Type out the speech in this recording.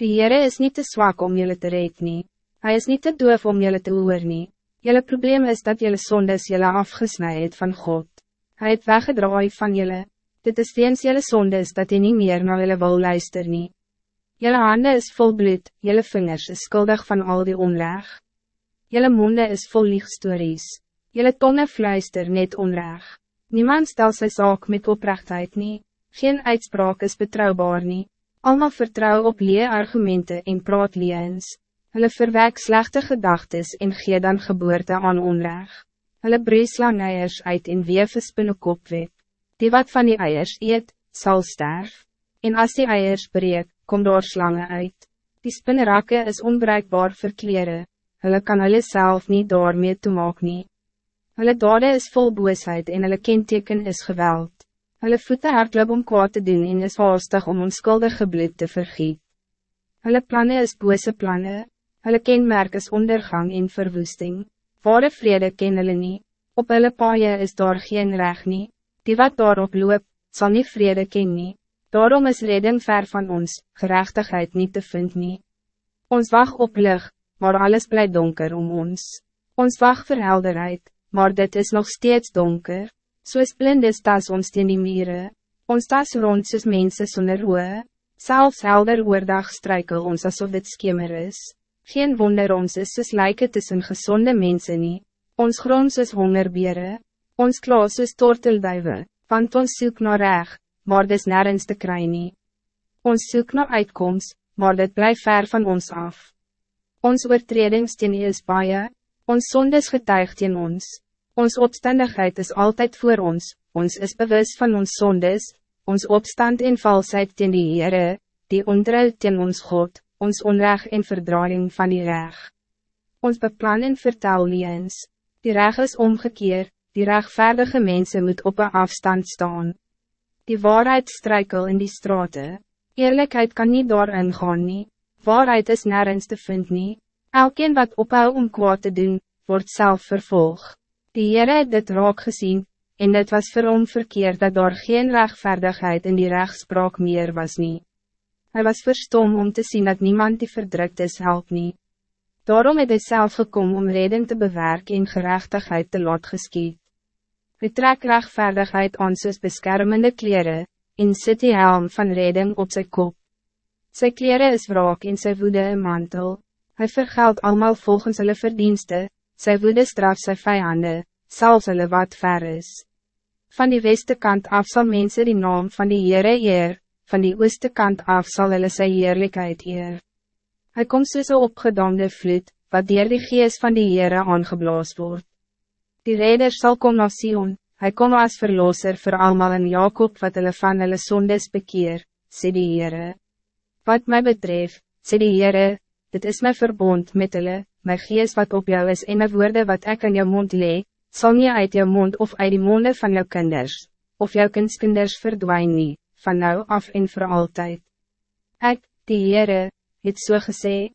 Die Heere is niet te zwak om jullie te red nie. Hij is niet te doof om jullie te hoor nie. Jullie probleem is dat jullie zondes jullie afgesnij het van God. Hij het weggedraai van jullie. Dit is weens jullie zondes dat hij niet meer naar jullie wil luister nie. Jullie handen is vol bloed, jullie vingers is schuldig van al die onrecht. Jullie monden is vol liegstories. Jullie tongen fluister net onrecht. Niemand stel sy zaak met oprechtheid nie. Geen uitspraak is betrouwbaar nie. Almal vertrouw op lee argumenten en praat leens. Hulle verwek slechte gedachtes en gee dan geboorte aan onrecht. Hulle brees lang eiers uit en weef een spinnekop wet. Die wat van die eiers eet, zal sterf. En als die eiers breek, kom daar slangen uit. Die spinnerakke is onbruikbaar vir kleren. Hulle kan hulle self nie daarmee te maak nie. Hulle dade is vol boosheid en hulle kenteken is geweld. Hulle voete hardloop om kwaad te doen en is haastig om onskuldige bloed te vergiet. Hulle plannen is bose plannen. Hulle kenmerk is ondergang en verwoesting. Ware vrede ken hulle nie. Op hulle paaie is daar geen recht nie. Die wat daarop loop, zal niet vrede ken nie. Daarom is redding ver van ons, gerechtigheid niet te vind nie. Ons wacht op licht, maar alles blijft donker om ons. Ons wacht vir helderheid, maar dit is nog steeds donker. Soos blinde stas ons teen die mire, ons tas rond soos mense sonder roe, selfs helder oordag struikel ons asof dit skemer is. Geen wonder ons is soos lyke tussen gezonde mensen nie, ons grond soos hongerbere, ons klaas soos tortelduive, want ons soek naar recht, maar dis nergens te kry nie. Ons soek na uitkomst, maar dit blijft ver van ons af. Ons oortredings teen is baie, ons sondes getuig teen ons, ons opstandigheid is altijd voor ons, ons is bewust van ons sondes, ons opstand en valsheid teen die Heere, die ontrouw teen ons God, ons onrecht en verdraaiing van die reg. Ons beplan en vertel liens, die reg is omgekeerd, die rechtvaardige mensen moet op een afstand staan. Die waarheid struikel in die straten. Eerlijkheid kan niet daarin gaan nie. Waarheid is nergens te vind nie. Elkeen wat ophou om kwaad te doen, wordt zelf vervolg. Die Heere het dit raak gezien, en het was vir hom verkeerd dat daar geen rechtvaardigheid in die rechtspraak meer was nie. Hij was verstom om te zien dat niemand die verdrukt is help nie. Daarom het hy self gekom om reden te bewerken en gerechtigheid te laat geskiet. Hy trek rechtvaardigheid aan soos beskermende kleren, en sit die helm van reding op zijn kop. Zijn kleren is wraak en sy woede een mantel. Hij vergeld allemaal volgens hulle verdienste, sy woede straf sy vijanden, zelfs hulle wat ver is. Van die weste kant af zal mensen die naam van die Heere eer, van die ooste kant af zal hulle sy heerlijkheid eer. Hij komt soos een opgedamde vloed, wat dier die geest van die Heere aangeblaas wordt. Die redder zal komen naar Sion, hij kom als verlosser voor allemaal in Jacob wat hulle van hulle sondes bekeer, sê die Heere. Wat mij betreft, sê die Heere, dit is mijn verbond met hulle, my geest wat op jou is en my woorde wat ik in jou mond lee, zal niet uit jou mond of uit die monde van jou kinders, of jou kindskinders verdwijn nie, van nou af en voor altijd. Ik, die Heere, het so gesê,